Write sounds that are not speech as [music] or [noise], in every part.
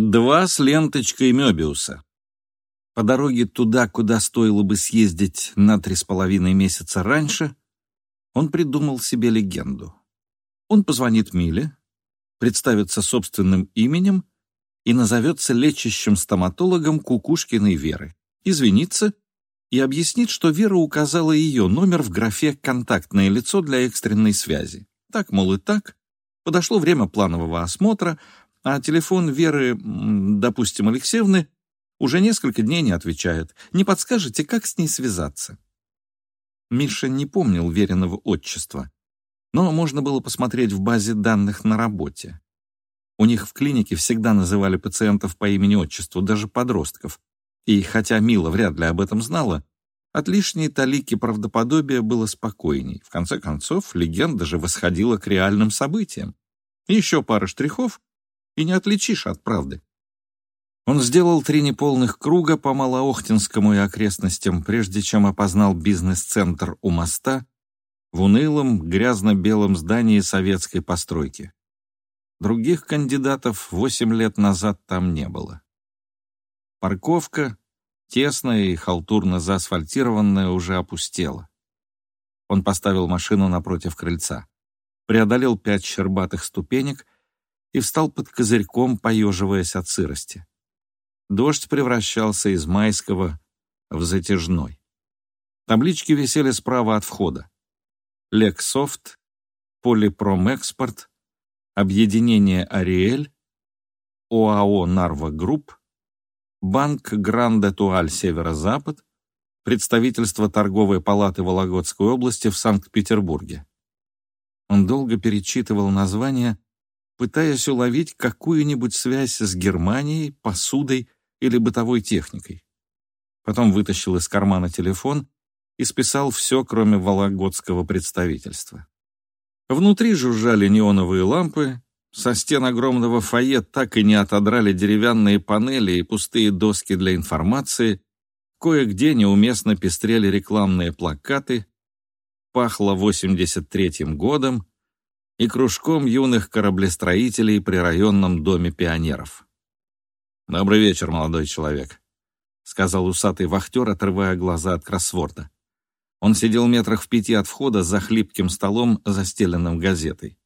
Два с ленточкой Мёбиуса. По дороге туда, куда стоило бы съездить на три с половиной месяца раньше, он придумал себе легенду. Он позвонит Миле, представится собственным именем и назовется лечащим стоматологом Кукушкиной Веры, извинится и объяснит, что Вера указала ее номер в графе «Контактное лицо для экстренной связи». Так, мол, и так. Подошло время планового осмотра, а телефон Веры, допустим, Алексеевны, уже несколько дней не отвечает. Не подскажете, как с ней связаться? Миша не помнил Вериного отчества, но можно было посмотреть в базе данных на работе. У них в клинике всегда называли пациентов по имени-отчеству, даже подростков. И хотя Мила вряд ли об этом знала, от лишней талики правдоподобия было спокойней. В конце концов, легенда же восходила к реальным событиям. Еще пара штрихов, и не отличишь от правды. Он сделал три неполных круга по Малоохтинскому и окрестностям, прежде чем опознал бизнес-центр у моста в унылом, грязно-белом здании советской постройки. Других кандидатов восемь лет назад там не было. Парковка, тесная и халтурно заасфальтированная, уже опустела. Он поставил машину напротив крыльца, преодолел пять щербатых ступенек — и встал под козырьком, поеживаясь от сырости. Дождь превращался из майского в затяжной. Таблички висели справа от входа. Лексофт, Полипромэкспорт, Объединение Ариэль, ОАО «Нарва Групп», Банк Гранд Этуаль Северо-Запад, представительство Торговой палаты Вологодской области в Санкт-Петербурге. Он долго перечитывал названия, пытаясь уловить какую-нибудь связь с Германией, посудой или бытовой техникой. Потом вытащил из кармана телефон и списал все, кроме вологодского представительства. Внутри жужжали неоновые лампы, со стен огромного фойе так и не отодрали деревянные панели и пустые доски для информации, кое-где неуместно пестрели рекламные плакаты, пахло 83-м годом, и кружком юных кораблестроителей при районном доме пионеров. «Добрый вечер, молодой человек», — сказал усатый вахтер, отрывая глаза от кроссворда. Он сидел метрах в пяти от входа за хлипким столом, застеленным газетой.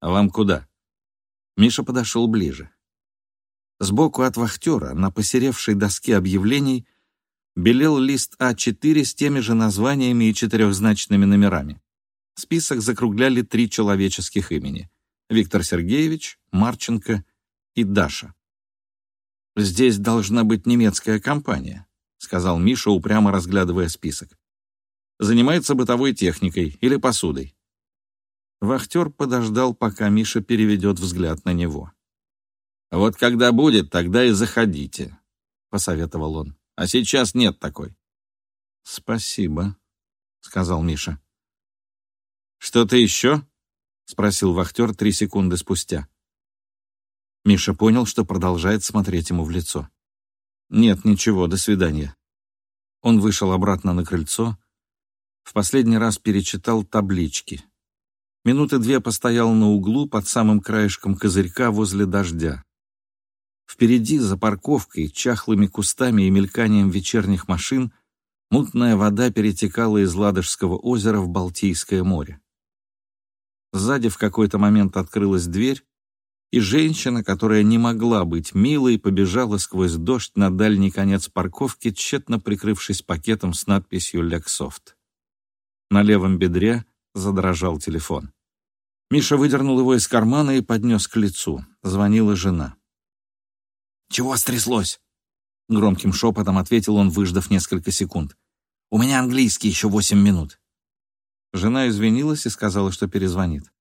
«А вам куда?» Миша подошел ближе. Сбоку от вахтера, на посеревшей доске объявлений, белел лист А4 с теми же названиями и четырехзначными номерами. Список закругляли три человеческих имени — Виктор Сергеевич, Марченко и Даша. «Здесь должна быть немецкая компания», — сказал Миша, упрямо разглядывая список. «Занимается бытовой техникой или посудой». Вахтер подождал, пока Миша переведет взгляд на него. «Вот когда будет, тогда и заходите», — посоветовал он. «А сейчас нет такой». «Спасибо», — сказал Миша. «Что-то еще?» — спросил вахтер три секунды спустя. Миша понял, что продолжает смотреть ему в лицо. «Нет, ничего, до свидания». Он вышел обратно на крыльцо, в последний раз перечитал таблички. Минуты две постоял на углу под самым краешком козырька возле дождя. Впереди, за парковкой, чахлыми кустами и мельканием вечерних машин, мутная вода перетекала из Ладожского озера в Балтийское море. Сзади в какой-то момент открылась дверь, и женщина, которая не могла быть милой, побежала сквозь дождь на дальний конец парковки, тщетно прикрывшись пакетом с надписью «Лексофт». На левом бедре задрожал телефон. Миша выдернул его из кармана и поднес к лицу. Звонила жена. «Чего стряслось?» Громким шепотом ответил он, выждав несколько секунд. «У меня английский еще восемь минут». Жена извинилась и сказала, что перезвонит.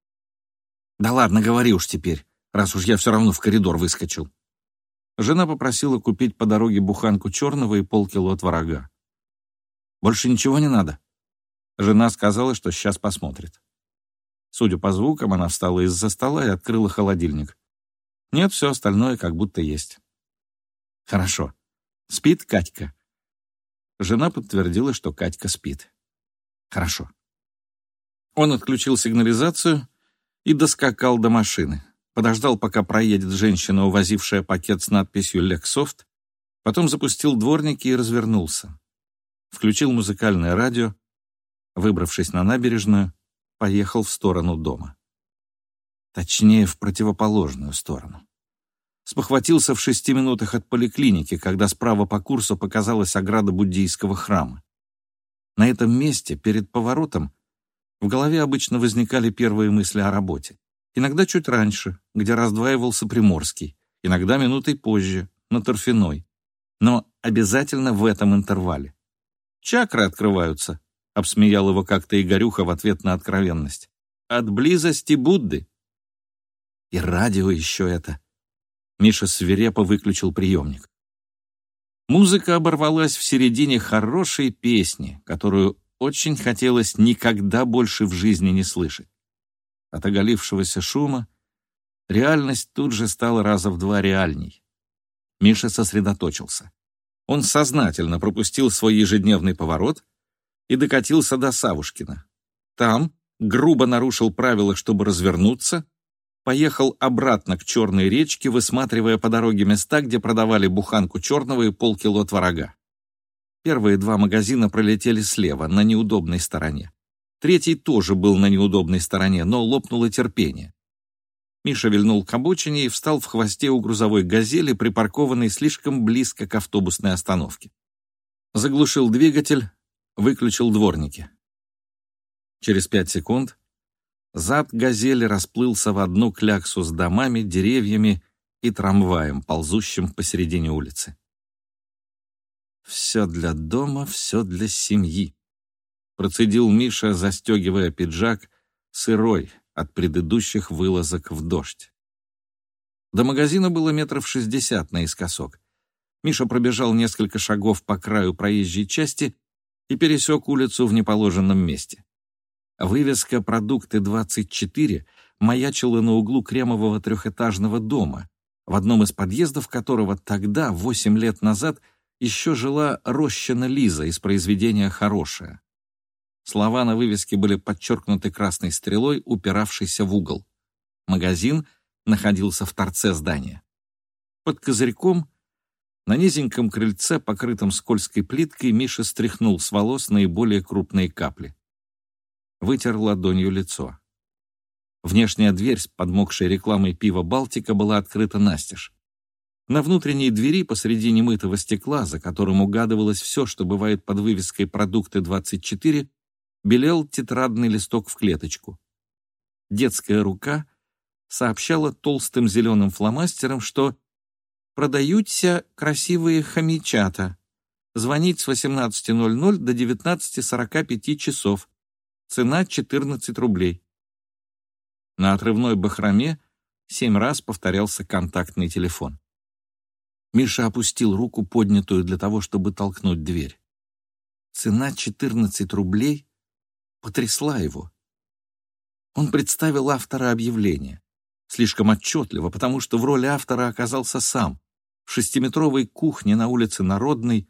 «Да ладно, говори уж теперь, раз уж я все равно в коридор выскочил». Жена попросила купить по дороге буханку черного и полкило творога. «Больше ничего не надо?» Жена сказала, что сейчас посмотрит. Судя по звукам, она встала из-за стола и открыла холодильник. Нет, все остальное как будто есть. «Хорошо. Спит Катька?» Жена подтвердила, что Катька спит. «Хорошо. Он отключил сигнализацию и доскакал до машины. подождал, пока проедет женщина, увозившая пакет с надписью «Лексофт», потом запустил дворники и развернулся. Включил музыкальное радио, выбравшись на набережную, поехал в сторону дома. Точнее, в противоположную сторону. Спохватился в шести минутах от поликлиники, когда справа по курсу показалась ограда буддийского храма. На этом месте, перед поворотом, в голове обычно возникали первые мысли о работе. Иногда чуть раньше, где раздваивался Приморский, иногда минутой позже, на Торфяной. Но обязательно в этом интервале. «Чакры открываются», — обсмеял его как-то Игорюха в ответ на откровенность. «От близости Будды». И радио еще это. Миша свирепо выключил приемник. Музыка оборвалась в середине хорошей песни, которую очень хотелось никогда больше в жизни не слышать. От оголившегося шума реальность тут же стала раза в два реальней. Миша сосредоточился. Он сознательно пропустил свой ежедневный поворот и докатился до Савушкина. Там грубо нарушил правила, чтобы развернуться, поехал обратно к Черной речке, высматривая по дороге места, где продавали буханку черного и полкило творога. Первые два магазина пролетели слева, на неудобной стороне. Третий тоже был на неудобной стороне, но лопнуло терпение. Миша вильнул к обочине и встал в хвосте у грузовой «Газели», припаркованной слишком близко к автобусной остановке. Заглушил двигатель, выключил дворники. Через пять секунд Зад газели расплылся в одну кляксу с домами, деревьями и трамваем, ползущим посередине улицы. «Все для дома, все для семьи», — процедил Миша, застегивая пиджак, сырой от предыдущих вылазок в дождь. До магазина было метров шестьдесят наискосок. Миша пробежал несколько шагов по краю проезжей части и пересек улицу в неположенном месте. Вывеска «Продукты 24» маячила на углу кремового трехэтажного дома, в одном из подъездов которого тогда, восемь лет назад, еще жила Рощина Лиза из произведения «Хорошая». Слова на вывеске были подчеркнуты красной стрелой, упиравшейся в угол. Магазин находился в торце здания. Под козырьком, на низеньком крыльце, покрытом скользкой плиткой, Миша стряхнул с волос наиболее крупные капли вытер ладонью лицо. Внешняя дверь с подмокшей рекламой пива «Балтика» была открыта настежь. На внутренней двери посреди немытого стекла, за которым угадывалось все, что бывает под вывеской «Продукты 24», белел тетрадный листок в клеточку. Детская рука сообщала толстым зеленым фломастером, что «продаются красивые хомячата. Звонить с 18.00 до 19.45 часов. Цена 14 рублей. На отрывной бахроме семь раз повторялся контактный телефон. Миша опустил руку, поднятую для того, чтобы толкнуть дверь. Цена 14 рублей потрясла его. Он представил автора объявления. Слишком отчетливо, потому что в роли автора оказался сам. В шестиметровой кухне на улице Народной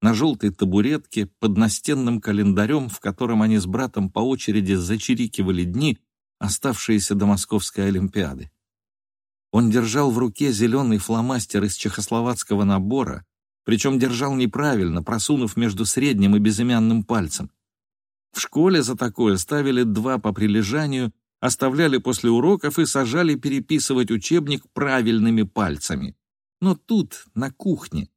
на желтой табуретке под настенным календарем, в котором они с братом по очереди зачирикивали дни, оставшиеся до Московской Олимпиады. Он держал в руке зеленый фломастер из чехословацкого набора, причем держал неправильно, просунув между средним и безымянным пальцем. В школе за такое ставили два по прилежанию, оставляли после уроков и сажали переписывать учебник правильными пальцами. Но тут, на кухне,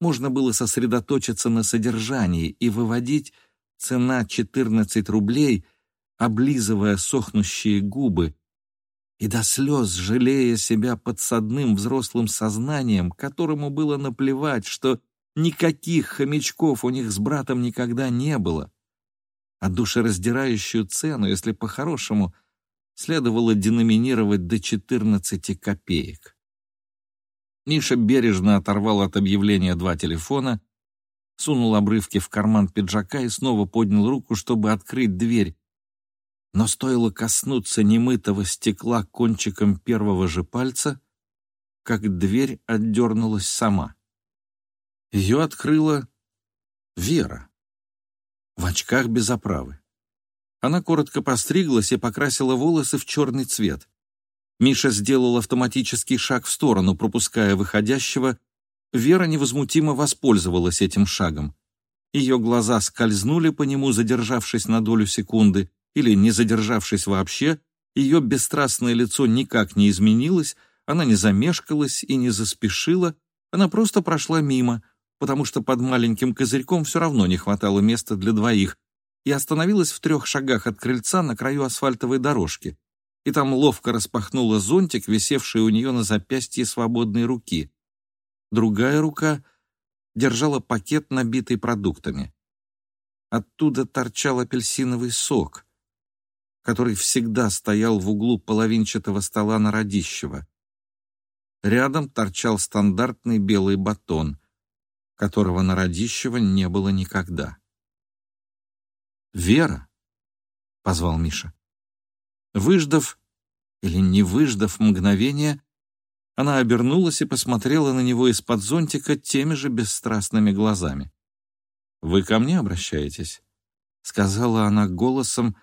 можно было сосредоточиться на содержании и выводить цена 14 рублей, облизывая сохнущие губы, и до слез жалея себя подсадным взрослым сознанием, которому было наплевать, что никаких хомячков у них с братом никогда не было. А душераздирающую цену, если по-хорошему, следовало деноминировать до 14 копеек. Миша бережно оторвал от объявления два телефона, сунул обрывки в карман пиджака и снова поднял руку, чтобы открыть дверь. Но стоило коснуться немытого стекла кончиком первого же пальца, как дверь отдернулась сама. Ее открыла Вера. В очках без оправы. Она коротко постриглась и покрасила волосы в черный цвет. Миша сделал автоматический шаг в сторону, пропуская выходящего. Вера невозмутимо воспользовалась этим шагом. Ее глаза скользнули по нему, задержавшись на долю секунды, или не задержавшись вообще, ее бесстрастное лицо никак не изменилось, она не замешкалась и не заспешила, она просто прошла мимо, потому что под маленьким козырьком все равно не хватало места для двоих, и остановилась в трех шагах от крыльца на краю асфальтовой дорожки, и там ловко распахнула зонтик, висевший у нее на запястье свободной руки. Другая рука держала пакет, набитый продуктами. Оттуда торчал апельсиновый сок, который всегда стоял в углу половинчатого стола на Радищева. Рядом торчал стандартный белый батон, которого на Радищева не было никогда. «Вера!» — позвал Миша. Выждав или не выждав мгновение, она обернулась и посмотрела на него из-под зонтика теми же бесстрастными глазами. «Вы ко мне обращаетесь?» — сказала она голосом,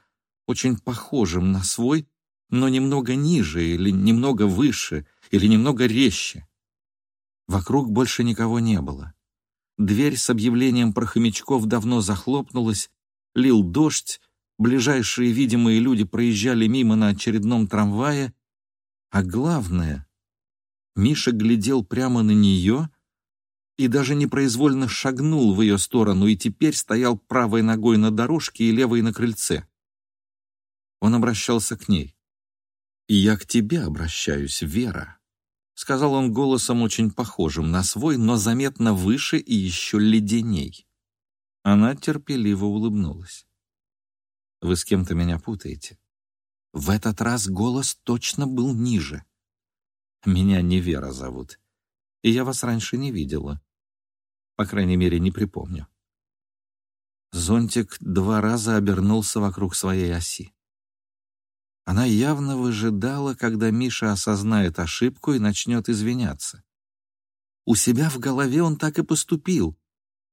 очень похожим на свой, но немного ниже или немного выше или немного резче. Вокруг больше никого не было. Дверь с объявлением про хомячков давно захлопнулась, лил дождь, ближайшие видимые люди проезжали мимо на очередном трамвае, а главное, Миша глядел прямо на нее и даже непроизвольно шагнул в ее сторону и теперь стоял правой ногой на дорожке и левой на крыльце. Он обращался к ней. «И я к тебе обращаюсь, Вера», — сказал он голосом очень похожим на свой, но заметно выше и еще леденей. Она терпеливо улыбнулась. «Вы с кем-то меня путаете». В этот раз голос точно был ниже. «Меня не Вера зовут, и я вас раньше не видела. По крайней мере, не припомню». Зонтик два раза обернулся вокруг своей оси. Она явно выжидала, когда Миша осознает ошибку и начнет извиняться. У себя в голове он так и поступил.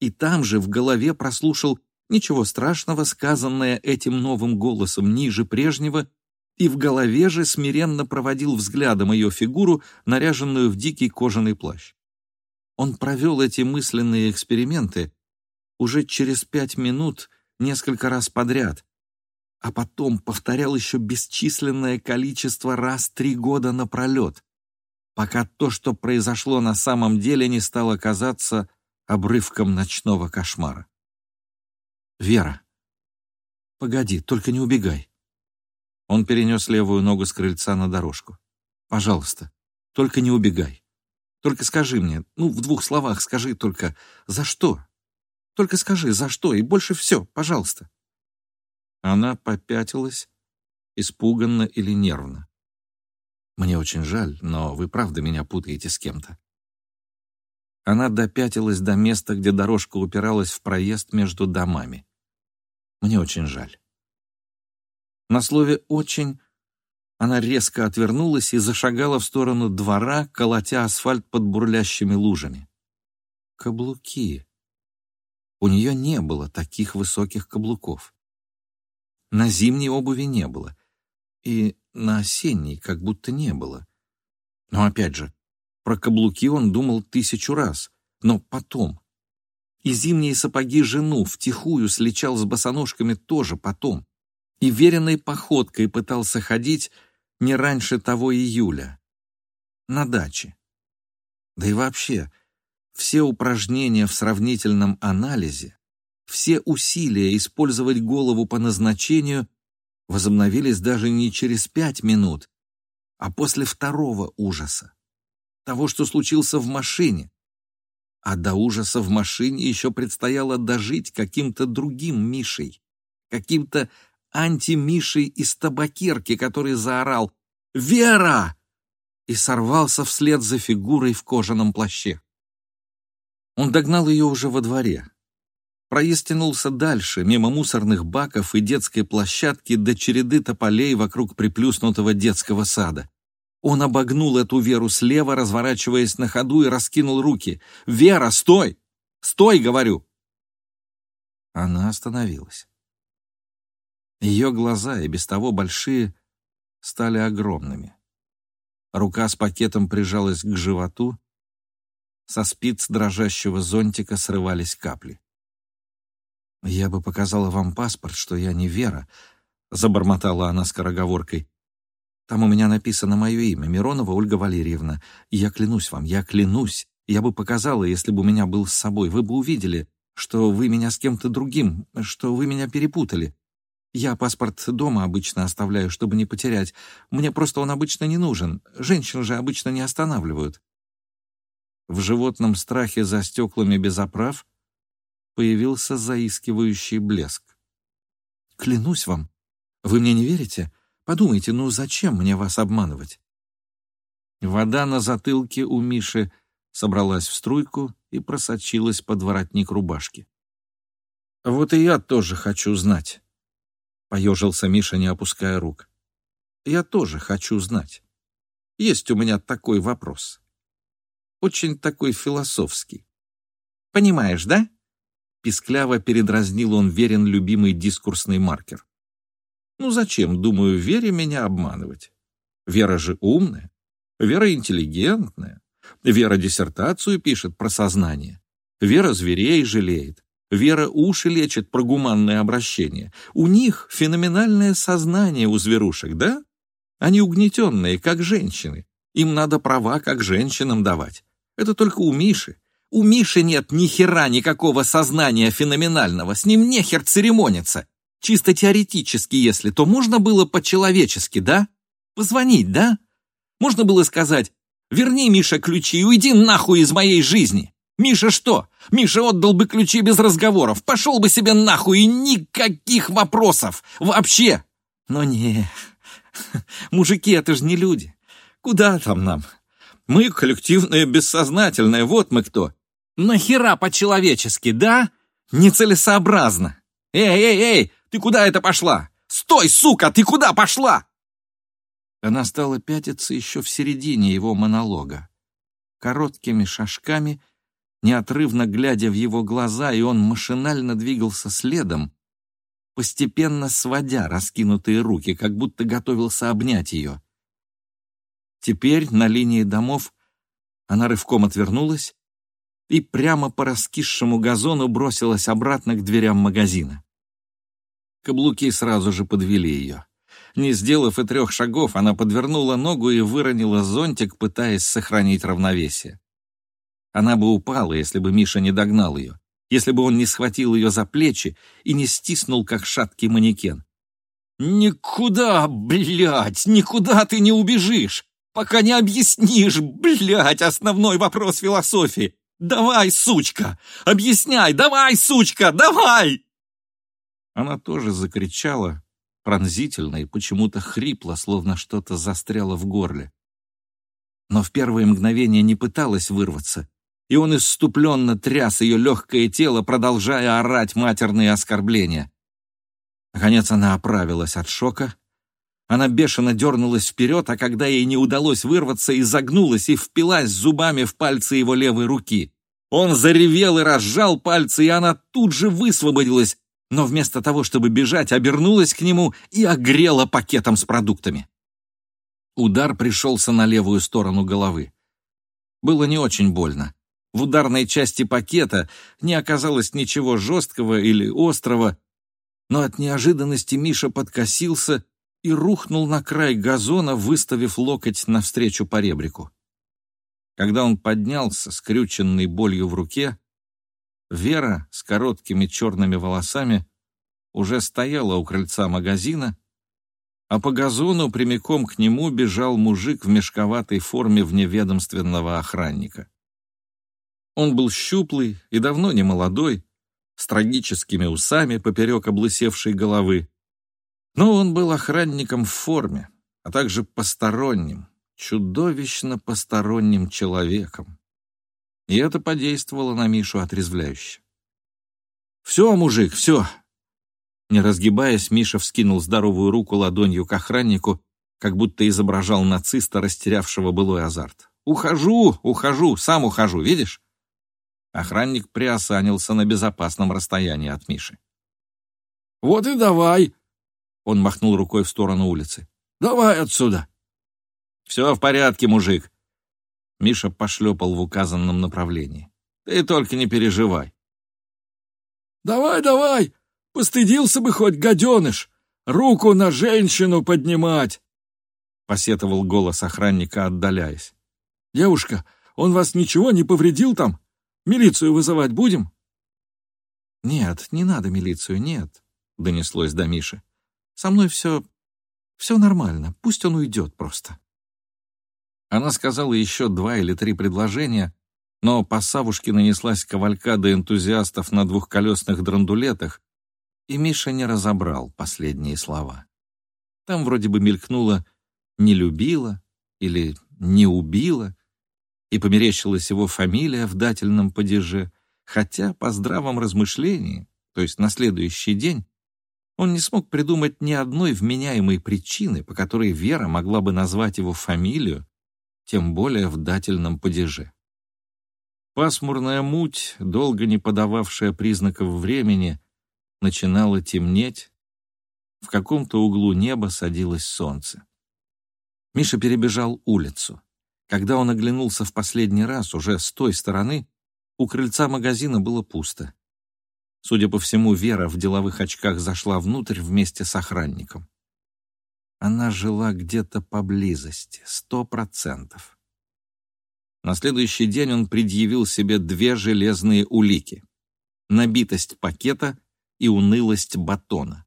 И там же в голове прослушал ничего страшного, сказанное этим новым голосом ниже прежнего, и в голове же смиренно проводил взглядом ее фигуру, наряженную в дикий кожаный плащ. Он провел эти мысленные эксперименты уже через пять минут несколько раз подряд, а потом повторял еще бесчисленное количество раз три года напролет, пока то, что произошло на самом деле, не стало казаться обрывком ночного кошмара. «Вера, погоди, только не убегай». Он перенес левую ногу с крыльца на дорожку. «Пожалуйста, только не убегай. Только скажи мне, ну, в двух словах скажи только, за что? Только скажи, за что, и больше все, пожалуйста». Она попятилась, испуганно или нервно. «Мне очень жаль, но вы правда меня путаете с кем-то». Она допятилась до места, где дорожка упиралась в проезд между домами. «Мне очень жаль». На слове «очень» она резко отвернулась и зашагала в сторону двора, колотя асфальт под бурлящими лужами. Каблуки. У нее не было таких высоких каблуков. На зимней обуви не было. И на осенней как будто не было. Но опять же, про каблуки он думал тысячу раз. Но потом. И зимние сапоги жену втихую сличал с босоножками тоже потом. И веренной походкой пытался ходить не раньше того июля. На даче. Да и вообще, все упражнения в сравнительном анализе все усилия использовать голову по назначению возобновились даже не через пять минут, а после второго ужаса, того, что случился в машине. А до ужаса в машине еще предстояло дожить каким-то другим Мишей, каким-то анти-Мишей из табакерки, который заорал «Вера!» и сорвался вслед за фигурой в кожаном плаще. Он догнал ее уже во дворе, Проезд тянулся дальше, мимо мусорных баков и детской площадки до череды тополей вокруг приплюснутого детского сада. Он обогнул эту Веру слева, разворачиваясь на ходу и раскинул руки. «Вера, стой! Стой, говорю!» Она остановилась. Ее глаза, и без того большие, стали огромными. Рука с пакетом прижалась к животу. Со спиц дрожащего зонтика срывались капли. «Я бы показала вам паспорт, что я не Вера», — забормотала она скороговоркой. «Там у меня написано мое имя, Миронова Ольга Валерьевна. я клянусь вам, я клянусь. Я бы показала, если бы у меня был с собой. Вы бы увидели, что вы меня с кем-то другим, что вы меня перепутали. Я паспорт дома обычно оставляю, чтобы не потерять. Мне просто он обычно не нужен. Женщин же обычно не останавливают». В животном страхе за стеклами без оправ появился заискивающий блеск. «Клянусь вам, вы мне не верите? Подумайте, ну зачем мне вас обманывать?» Вода на затылке у Миши собралась в струйку и просочилась под воротник рубашки. «Вот и я тоже хочу знать», — поежился Миша, не опуская рук. «Я тоже хочу знать. Есть у меня такой вопрос. Очень такой философский. Понимаешь, да?» Пискляво передразнил он верен любимый дискурсный маркер. «Ну зачем, думаю, Вере меня обманывать? Вера же умная, Вера интеллигентная, Вера диссертацию пишет про сознание, Вера зверей жалеет, Вера уши лечит про гуманное обращение. У них феноменальное сознание у зверушек, да? Они угнетенные, как женщины. Им надо права, как женщинам давать. Это только у Миши. У Миши нет ни хера никакого сознания феноменального, с ним нехер церемониться. Чисто теоретически, если, то можно было по-человечески, да? Позвонить, да? Можно было сказать, верни, Миша, ключи и уйди нахуй из моей жизни. Миша что? Миша отдал бы ключи без разговоров, пошел бы себе нахуй и никаких вопросов. Вообще. Но не, [laughs] мужики, это же не люди. Куда там нам? Мы коллективное бессознательное, вот мы кто. Нахера по-человечески, да? Нецелесообразно. Эй, эй, эй, ты куда это пошла? Стой, сука, ты куда пошла? Она стала пятиться еще в середине его монолога. Короткими шажками, неотрывно глядя в его глаза, и он машинально двигался следом, постепенно сводя раскинутые руки, как будто готовился обнять ее. Теперь на линии домов она рывком отвернулась, и прямо по раскисшему газону бросилась обратно к дверям магазина. Каблуки сразу же подвели ее. Не сделав и трех шагов, она подвернула ногу и выронила зонтик, пытаясь сохранить равновесие. Она бы упала, если бы Миша не догнал ее, если бы он не схватил ее за плечи и не стиснул, как шаткий манекен. «Никуда, блядь, никуда ты не убежишь, пока не объяснишь, блядь, основной вопрос философии. «Давай, сучка! Объясняй! Давай, сучка! Давай!» Она тоже закричала, пронзительно и почему-то хрипло, словно что-то застряло в горле. Но в первые мгновения не пыталась вырваться, и он исступленно тряс ее легкое тело, продолжая орать матерные оскорбления. Наконец она оправилась от шока. Она бешено дернулась вперед, а когда ей не удалось вырваться, изогнулась и впилась зубами в пальцы его левой руки. Он заревел и разжал пальцы, и она тут же высвободилась, но вместо того, чтобы бежать, обернулась к нему и огрела пакетом с продуктами. Удар пришелся на левую сторону головы. Было не очень больно. В ударной части пакета не оказалось ничего жесткого или острого, но от неожиданности Миша подкосился и рухнул на край газона, выставив локоть навстречу по ребрику. Когда он поднялся, скрюченный болью в руке, Вера с короткими черными волосами уже стояла у крыльца магазина, а по газону прямиком к нему бежал мужик в мешковатой форме вневедомственного охранника. Он был щуплый и давно не молодой, с трагическими усами поперек облысевшей головы. Но он был охранником в форме, а также посторонним, чудовищно посторонним человеком. И это подействовало на Мишу отрезвляюще. «Все, мужик, все!» Не разгибаясь, Миша вскинул здоровую руку ладонью к охраннику, как будто изображал нациста, растерявшего былой азарт. «Ухожу, ухожу, сам ухожу, видишь?» Охранник приосанился на безопасном расстоянии от Миши. «Вот и давай!» Он махнул рукой в сторону улицы. «Давай отсюда!» Все в порядке, мужик. Миша пошлепал в указанном направлении. Ты только не переживай. Давай, давай! Постыдился бы хоть, гаденыш! Руку на женщину поднимать! Посетовал голос охранника, отдаляясь. Девушка, он вас ничего не повредил там? Милицию вызывать будем? Нет, не надо милицию, нет, донеслось до Миши. Со мной все... все нормально, пусть он уйдет просто. Она сказала еще два или три предложения, но по Савушке нанеслась кавалькада энтузиастов на двухколесных драндулетах, и Миша не разобрал последние слова. Там вроде бы мелькнуло «не любила» или «не убила», и померещилась его фамилия в дательном падеже, хотя по здравом размышлении, то есть на следующий день, он не смог придумать ни одной вменяемой причины, по которой Вера могла бы назвать его фамилию, тем более в дательном падеже. Пасмурная муть, долго не подававшая признаков времени, начинала темнеть. В каком-то углу неба садилось солнце. Миша перебежал улицу. Когда он оглянулся в последний раз, уже с той стороны, у крыльца магазина было пусто. Судя по всему, Вера в деловых очках зашла внутрь вместе с охранником. Она жила где-то поблизости, сто процентов. На следующий день он предъявил себе две железные улики — набитость пакета и унылость батона.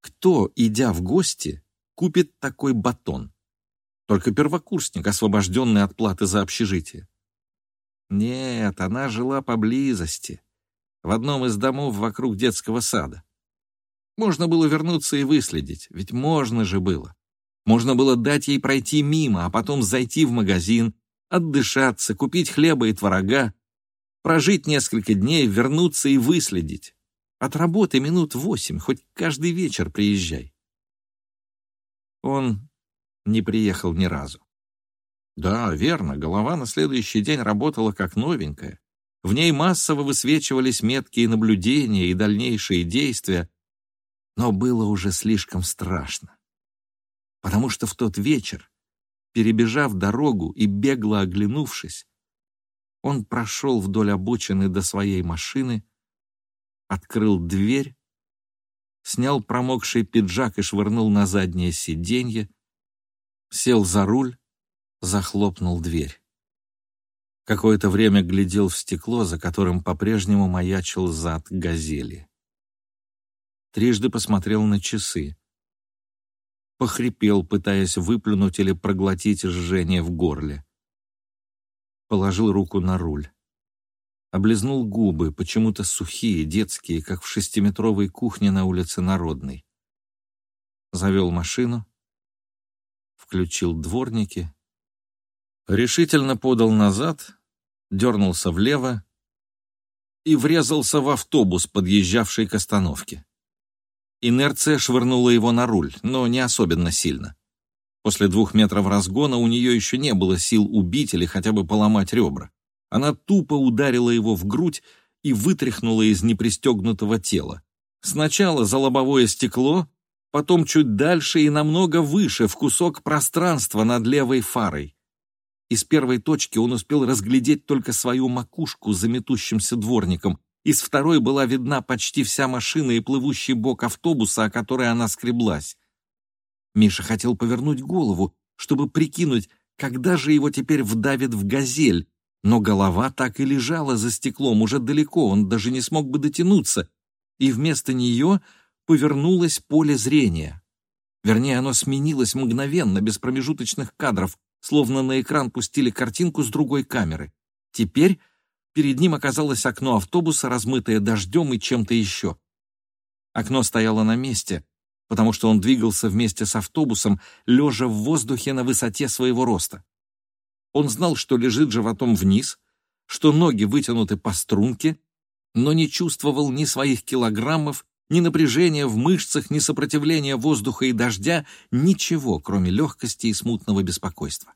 Кто, идя в гости, купит такой батон? Только первокурсник, освобожденный от платы за общежитие. Нет, она жила поблизости, в одном из домов вокруг детского сада. Можно было вернуться и выследить, ведь можно же было. Можно было дать ей пройти мимо, а потом зайти в магазин, отдышаться, купить хлеба и творога, прожить несколько дней, вернуться и выследить. От работы минут восемь, хоть каждый вечер приезжай. Он не приехал ни разу. Да, верно, голова на следующий день работала как новенькая. В ней массово высвечивались меткие наблюдения и дальнейшие действия, но было уже слишком страшно. Потому что в тот вечер Перебежав дорогу и бегло оглянувшись, он прошел вдоль обочины до своей машины, открыл дверь, снял промокший пиджак и швырнул на заднее сиденье, сел за руль, захлопнул дверь. Какое-то время глядел в стекло, за которым по-прежнему маячил зад газели. Трижды посмотрел на часы похрипел, пытаясь выплюнуть или проглотить жжение в горле. Положил руку на руль. Облизнул губы, почему-то сухие, детские, как в шестиметровой кухне на улице Народной. Завел машину, включил дворники, решительно подал назад, дернулся влево и врезался в автобус, подъезжавший к остановке. Инерция швырнула его на руль, но не особенно сильно. После двух метров разгона у нее еще не было сил убить или хотя бы поломать ребра. Она тупо ударила его в грудь и вытряхнула из непристегнутого тела. Сначала за лобовое стекло, потом чуть дальше и намного выше, в кусок пространства над левой фарой. Из первой точки он успел разглядеть только свою макушку за метущимся дворником, из второй была видна почти вся машина и плывущий бок автобуса, о который она скреблась. Миша хотел повернуть голову, чтобы прикинуть, когда же его теперь вдавит в газель, но голова так и лежала за стеклом, уже далеко, он даже не смог бы дотянуться, и вместо нее повернулось поле зрения. Вернее, оно сменилось мгновенно, без промежуточных кадров, словно на экран пустили картинку с другой камеры. Теперь Перед ним оказалось окно автобуса, размытое дождем и чем-то еще. Окно стояло на месте, потому что он двигался вместе с автобусом, лежа в воздухе на высоте своего роста. Он знал, что лежит животом вниз, что ноги вытянуты по струнке, но не чувствовал ни своих килограммов, ни напряжения в мышцах, ни сопротивления воздуха и дождя, ничего, кроме легкости и смутного беспокойства.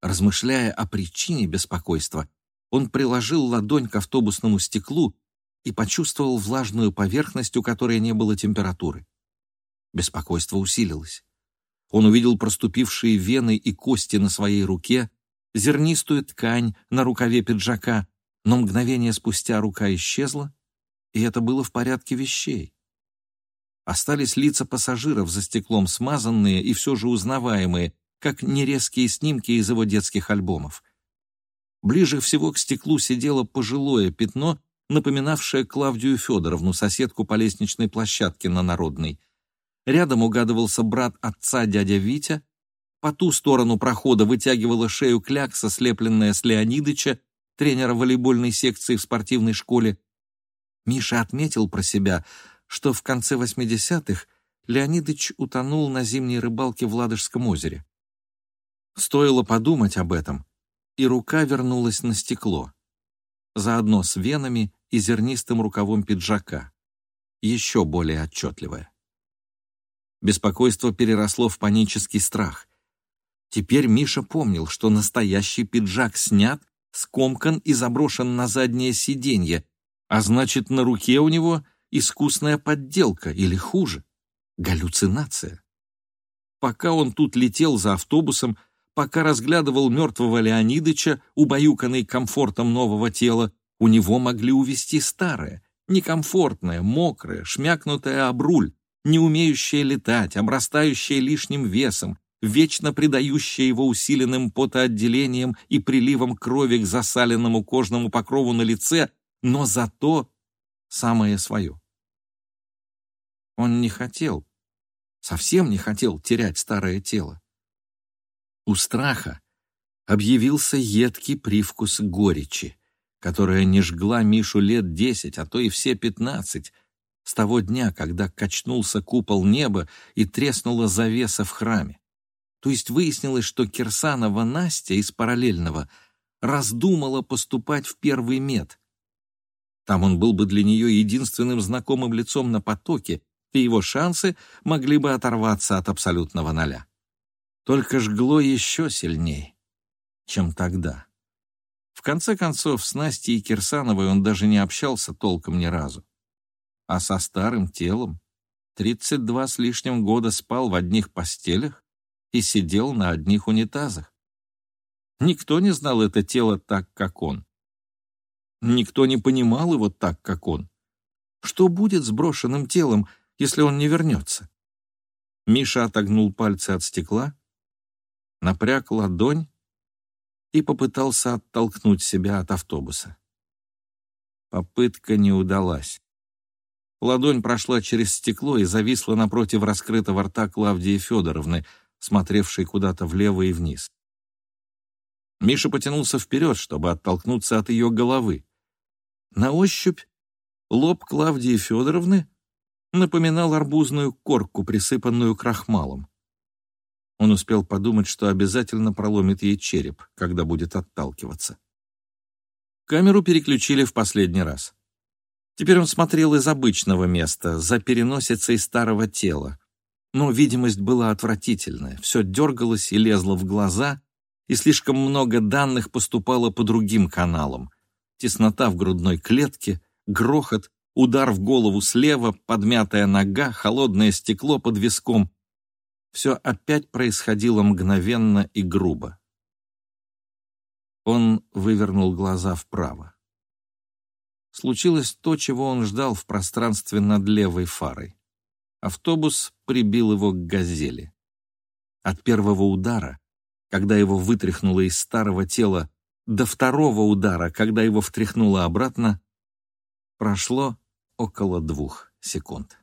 Размышляя о причине беспокойства, он приложил ладонь к автобусному стеклу и почувствовал влажную поверхность, у которой не было температуры. Беспокойство усилилось. Он увидел проступившие вены и кости на своей руке, зернистую ткань на рукаве пиджака, но мгновение спустя рука исчезла, и это было в порядке вещей. Остались лица пассажиров за стеклом смазанные и все же узнаваемые, как нерезкие снимки из его детских альбомов. Ближе всего к стеклу сидело пожилое пятно, напоминавшее Клавдию Федоровну, соседку по лестничной площадке на Народной. Рядом угадывался брат отца дядя Витя, по ту сторону прохода вытягивала шею клякса, слепленная с Леонидыча, тренера волейбольной секции в спортивной школе. Миша отметил про себя, что в конце 80-х Леонидыч утонул на зимней рыбалке в Ладожском озере. Стоило подумать об этом, и рука вернулась на стекло, заодно с венами и зернистым рукавом пиджака, еще более отчетливое. Беспокойство переросло в панический страх. Теперь Миша помнил, что настоящий пиджак снят, скомкан и заброшен на заднее сиденье, а значит, на руке у него искусная подделка или хуже, галлюцинация. Пока он тут летел за автобусом, пока разглядывал мертвого Леонидыча, убаюканный комфортом нового тела, у него могли увести старое, некомфортное, мокрое, шмякнутое об руль, не умеющее летать, обрастающее лишним весом, вечно придающее его усиленным потоотделением и приливом крови к засаленному кожному покрову на лице, но зато самое свое. Он не хотел, совсем не хотел терять старое тело. У страха объявился едкий привкус горечи, которая не жгла Мишу лет десять, а то и все пятнадцать, с того дня, когда качнулся купол неба и треснула завеса в храме. То есть выяснилось, что Кирсанова Настя из параллельного раздумала поступать в первый мед. Там он был бы для нее единственным знакомым лицом на потоке, и его шансы могли бы оторваться от абсолютного ноля. Только жгло еще сильней, чем тогда. В конце концов, с Настей Кирсановой он даже не общался толком ни разу а со старым телом. Тридцать два с лишним года спал в одних постелях и сидел на одних унитазах. Никто не знал это тело так, как он. Никто не понимал его так, как он. Что будет с брошенным телом, если он не вернется? Миша отогнул пальцы от стекла, напряг ладонь и попытался оттолкнуть себя от автобуса. Попытка не удалась. Ладонь прошла через стекло и зависла напротив раскрытого рта Клавдии Федоровны, смотревшей куда-то влево и вниз. Миша потянулся вперед, чтобы оттолкнуться от ее головы. На ощупь лоб Клавдии Федоровны напоминал арбузную корку, присыпанную крахмалом. Он успел подумать, что обязательно проломит ей череп, когда будет отталкиваться. Камеру переключили в последний раз. Теперь он смотрел из обычного места, за переносицей старого тела. Но видимость была отвратительная, все дергалось и лезло в глаза, и слишком много данных поступало по другим каналам. Теснота в грудной клетке, грохот, удар в голову слева, подмятая нога, холодное стекло под виском. Все опять происходило мгновенно и грубо. Он вывернул глаза вправо случилось то, чего он ждал в пространстве над левой фарой. Автобус прибил его к «Газели». От первого удара, когда его вытряхнуло из старого тела, до второго удара, когда его втряхнуло обратно, прошло около двух секунд.